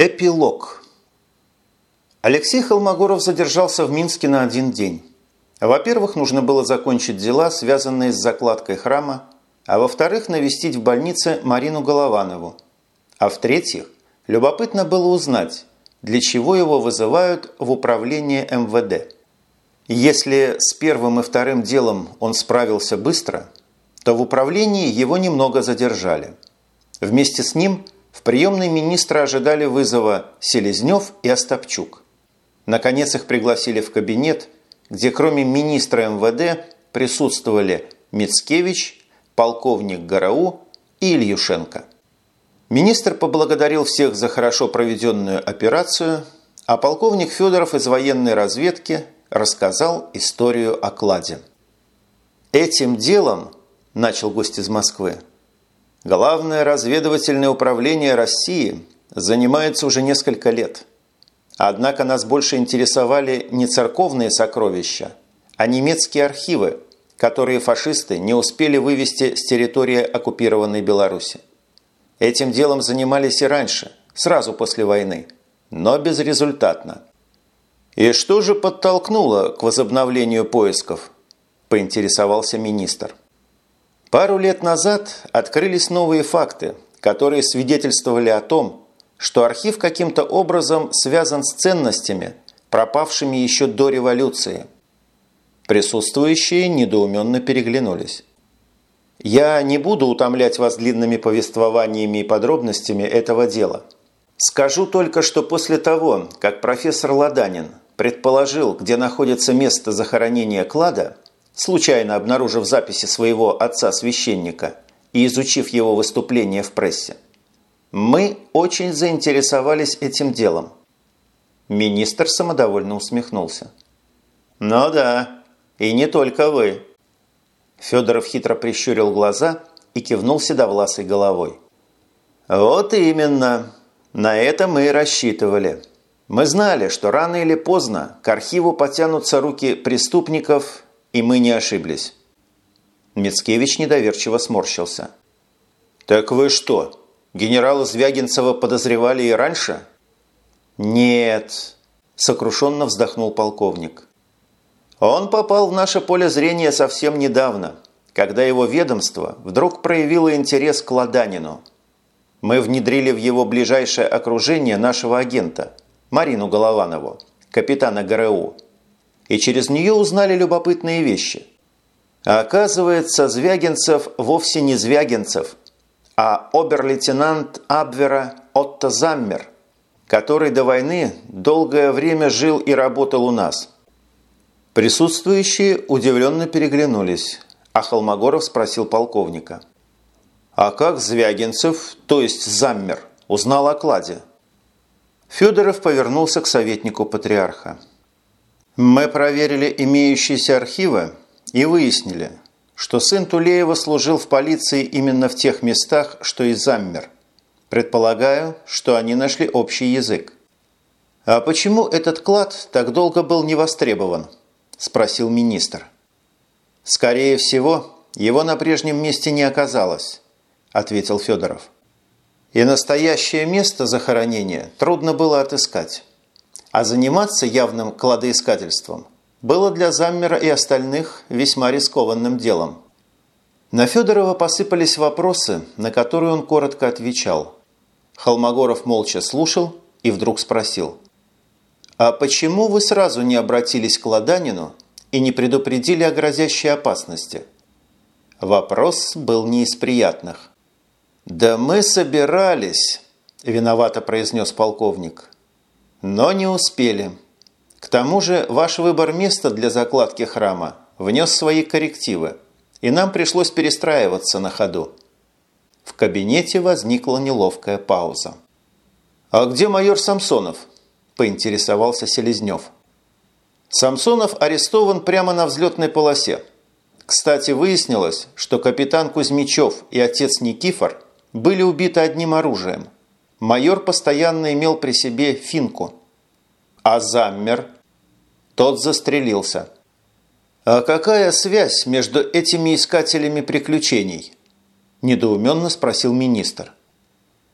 Эпилог. Алексей Холмогоров задержался в Минске на один день. Во-первых, нужно было закончить дела, связанные с закладкой храма, а во-вторых, навестить в больнице Марину Голованову. А в-третьих, любопытно было узнать, для чего его вызывают в управление МВД. Если с первым и вторым делом он справился быстро, то в управлении его немного задержали. Вместе с ним – в приемной министра ожидали вызова Селезнев и Остапчук. Наконец их пригласили в кабинет, где кроме министра МВД присутствовали Мицкевич, полковник Гарау и Ильюшенко. Министр поблагодарил всех за хорошо проведенную операцию, а полковник Федоров из военной разведки рассказал историю о кладе. «Этим делом, – начал гость из Москвы, Главное разведывательное управление России занимается уже несколько лет. Однако нас больше интересовали не церковные сокровища, а немецкие архивы, которые фашисты не успели вывести с территории оккупированной Беларуси. Этим делом занимались и раньше, сразу после войны, но безрезультатно. «И что же подтолкнуло к возобновлению поисков?» – поинтересовался министр. Пару лет назад открылись новые факты, которые свидетельствовали о том, что архив каким-то образом связан с ценностями, пропавшими еще до революции. Присутствующие недоуменно переглянулись. Я не буду утомлять вас длинными повествованиями и подробностями этого дела. Скажу только, что после того, как профессор Ладанин предположил, где находится место захоронения клада – случайно обнаружив записи своего отца-священника и изучив его выступление в прессе. Мы очень заинтересовались этим делом. Министр самодовольно усмехнулся. «Ну да, и не только вы». Федоров хитро прищурил глаза и кивнул седовласой головой. «Вот именно. На это мы и рассчитывали. Мы знали, что рано или поздно к архиву потянутся руки преступников и мы не ошиблись. Мицкевич недоверчиво сморщился. «Так вы что, генерала Звягинцева подозревали и раньше?» «Нет», – сокрушенно вздохнул полковник. «Он попал в наше поле зрения совсем недавно, когда его ведомство вдруг проявило интерес к Ладанину. Мы внедрили в его ближайшее окружение нашего агента, Марину Голованову, капитана ГРУ, и через нее узнали любопытные вещи. А оказывается, Звягинцев вовсе не Звягинцев, а обер-лейтенант Абвера Отто Заммер, который до войны долгое время жил и работал у нас. Присутствующие удивленно переглянулись, а Холмогоров спросил полковника. «А как Звягинцев, то есть Заммер, узнал о кладе?» Федоров повернулся к советнику патриарха. Мы проверили имеющиеся архивы и выяснили, что сын Тулеева служил в полиции именно в тех местах, что и Заммер. Предполагаю, что они нашли общий язык. «А почему этот клад так долго был не востребован?» – спросил министр. «Скорее всего, его на прежнем месте не оказалось», – ответил Федоров. «И настоящее место захоронения трудно было отыскать». А заниматься явным кладоискательством было для Заммера и остальных весьма рискованным делом. На Федорова посыпались вопросы, на которые он коротко отвечал. Холмогоров молча слушал и вдруг спросил. «А почему вы сразу не обратились к Ладанину и не предупредили о грозящей опасности?» Вопрос был не из приятных. «Да мы собирались», – виновато произнес полковник. Но не успели. К тому же ваш выбор места для закладки храма внес свои коррективы, и нам пришлось перестраиваться на ходу. В кабинете возникла неловкая пауза. «А где майор Самсонов?» – поинтересовался Селезнев. Самсонов арестован прямо на взлетной полосе. Кстати, выяснилось, что капитан Кузьмичев и отец Никифор были убиты одним оружием – майор постоянно имел при себе финку. А Заммер? Тот застрелился. А какая связь между этими искателями приключений? Недоуменно спросил министр.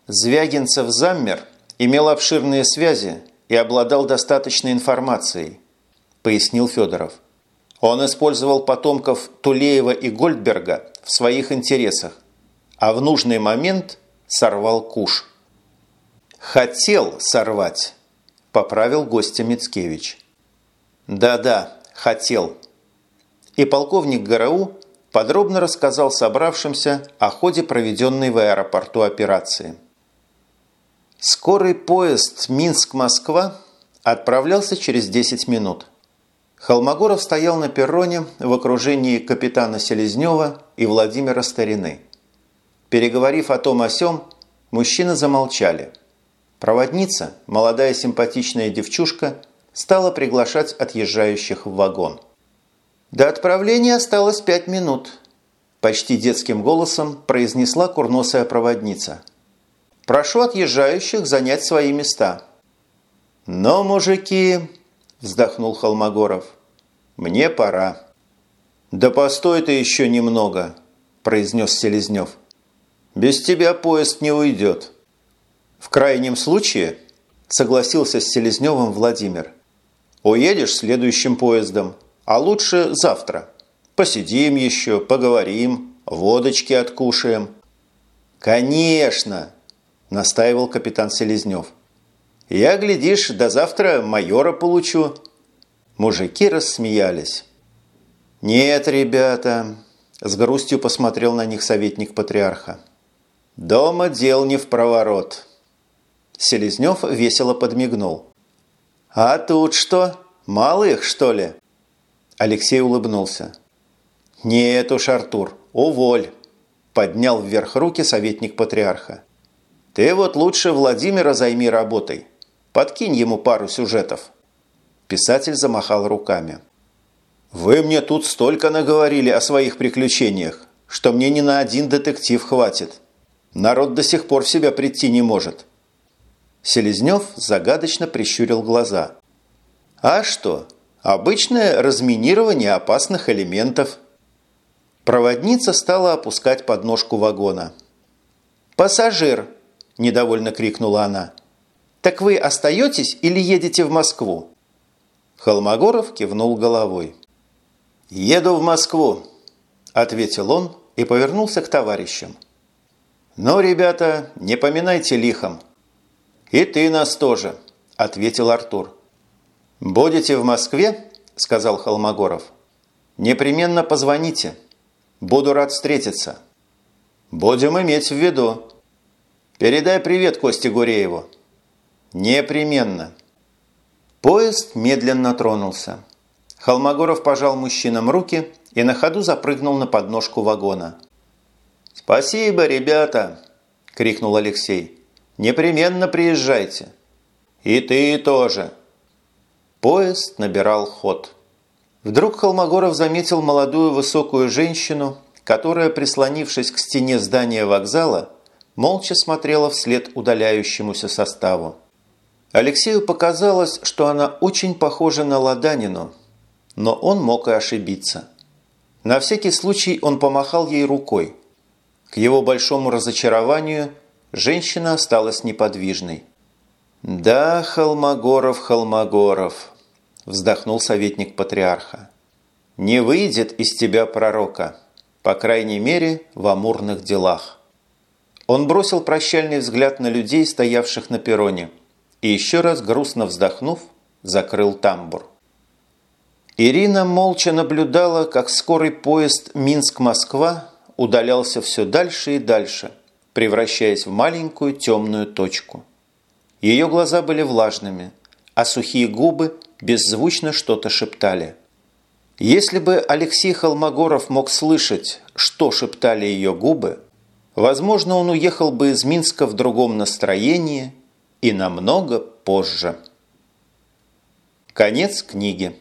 Звягинцев Заммер имел обширные связи и обладал достаточной информацией, пояснил Федоров. Он использовал потомков Тулеева и Гольдберга в своих интересах, а в нужный момент сорвал куш. «Хотел сорвать», – поправил гостя Мицкевич. «Да-да, хотел». И полковник ГРУ подробно рассказал собравшимся о ходе проведенной в аэропорту операции. Скорый поезд Минск-Москва отправлялся через 10 минут. Холмогоров стоял на перроне в окружении капитана Селезнева и Владимира Старины. Переговорив о том о сём, мужчины замолчали. Проводница, молодая симпатичная девчушка, стала приглашать отъезжающих в вагон. «До отправления осталось пять минут», – почти детским голосом произнесла курносая проводница. «Прошу отъезжающих занять свои места». «Но, мужики», – вздохнул Холмогоров, – «мне пора». «Да постой ты еще немного», – произнес Селезнев. «Без тебя поезд не уйдет». «В крайнем случае», – согласился с Селезневым Владимир, – «уедешь следующим поездом, а лучше завтра. Посидим еще, поговорим, водочки откушаем». «Конечно!» – настаивал капитан Селезнев. «Я, глядишь, до завтра майора получу». Мужики рассмеялись. «Нет, ребята», – с грустью посмотрел на них советник патриарха. «Дома дел не в проворот». Селезнев весело подмигнул. «А тут что? Мало их, что ли?» Алексей улыбнулся. «Нет уж, Артур, уволь!» Поднял вверх руки советник патриарха. «Ты вот лучше Владимира займи работой. Подкинь ему пару сюжетов». Писатель замахал руками. «Вы мне тут столько наговорили о своих приключениях, что мне ни на один детектив хватит. Народ до сих пор в себя прийти не может». Селезнев загадочно прищурил глаза. «А что, Обычное разминирование опасных элементов. Проводница стала опускать подножку вагона. «Пассажир!» – недовольно крикнула она. «Так вы остаетесь или едете в Москву?» Холмогоров кивнул головой. «Еду в Москву», – ответил он и повернулся к товарищам. «Ну, ребята, не поминайте лихом». «И ты нас тоже», – ответил Артур. «Будете в Москве?» – сказал Холмогоров. «Непременно позвоните. Буду рад встретиться». «Будем иметь в виду». «Передай привет Косте Гурееву». «Непременно». Поезд медленно тронулся. Холмогоров пожал мужчинам руки и на ходу запрыгнул на подножку вагона. «Спасибо, ребята!» – крикнул Алексей. «Непременно приезжайте». «И ты тоже!» Поезд набирал ход. Вдруг Холмогоров заметил молодую высокую женщину, которая, прислонившись к стене здания вокзала, молча смотрела вслед удаляющемуся составу. Алексею показалось, что она очень похожа на Ладанину, но он мог и ошибиться. На всякий случай он помахал ей рукой. К его большому разочарованию женщина осталась неподвижной. «Да, Холмогоров, Холмогоров», вздохнул советник патриарха. «Не выйдет из тебя пророка, по крайней мере, в амурных делах». Он бросил прощальный взгляд на людей, стоявших на перроне, и еще раз грустно вздохнув, закрыл тамбур. Ирина молча наблюдала, как скорый поезд Минск-Москва удалялся все дальше и дальше, превращаясь в маленькую темную точку. Ее глаза были влажными, а сухие губы беззвучно что-то шептали. Если бы Алексей Холмогоров мог слышать, что шептали ее губы, возможно, он уехал бы из Минска в другом настроении и намного позже. Конец книги.